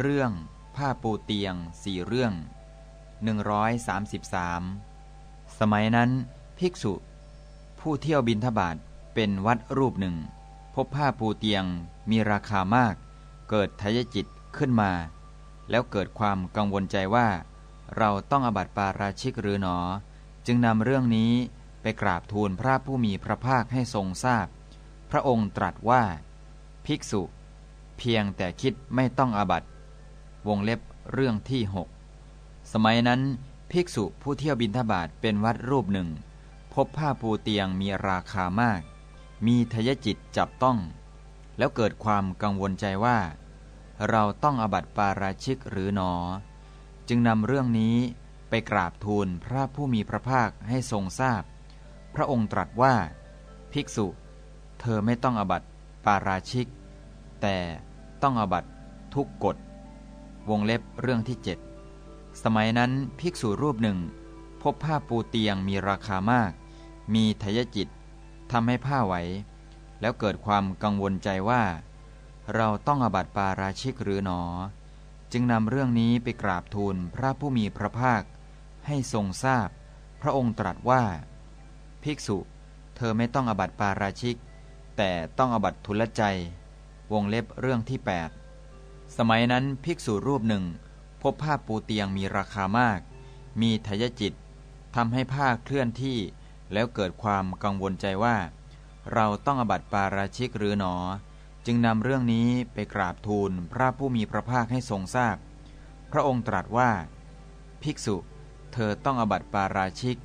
เรื่อง ผ้าปูเตียงสี่เรื่อง 133 สมัยนั้น ภิกษุ ผู้เที่ยวบินทบาทเป็นวัดรูปหนึ่ง พบผ้าปูเตียงมีราคามาก เกิดทยจิตขึ้นมา แล้วเกิดความกังวลใจว่า เราต้องอบัติปาราชิกหรือหนอ จึงนำเรื่องนี้ไปกราบทูลพระผู้มีพระภาคให้ทรงทราบพพระองค์ตรัสว่า ภิกษุ เพียงแต่คิดไม่ต้องอาบัต วงเล็บเรื่องที่หกสมัยนั้นภิกษุผู้เที่ยวบินทบาทเป็นวัดรูปหนึ่ง พบผ้าปูเตียงมีราคามาก มีทยจิตจับต้อง แล้วเกิดความกังวลใจว่า เราต้องอบัติปาราชิกหรือหนอ จึงนำเรื่องนี้ไปกราบทูลพระผู้มีพระภาคให้ทรงทราบพพระองค์ตรัสว่า ภิกษุ เธอไม่ต้องอบัติปาราชิก แต่ต้องอบัติทุกกฎ วงเล็บเรื่องที่เจ็ดสมัยนั้นภิกษุรูปหนึ่ง พบผ้าปูเตียงมีราคามาก มีทยจิตทำให้ผ้าไหว แล้วเกิดความกังวลใจว่า เราต้องอบัติปาราชิกหรือหนอ จึงนำเรื่องนี้ไปกราบทูลพระผู้มีพระภาค ให้ทรงทราบพพระองค์ตรัสว่า ภิกษุ เธอไม่ต้องอบัติปาราชิก แต่ต้องอบัติทุลใจ วงเล็บเรื่องที่ 8 สมัยนั้นภิกษุรูปหนึ่ง พบผ้าปูเตียงมีราคามาก มีทยจิตทำให้ผ้าเคลื่อนที่ แล้วเกิดความกังวลใจว่า เราต้องอบัติปาราชิกหรือหนอ จึงนำเรื่องนี้ไปกราบทูลพระผู้มีพระภาคให้ทรงทราบพพระองค์ตรัสว่า ภิกษุ เธอต้องอบัติปาราชิก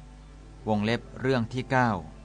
วงเล็บเรื่องที่9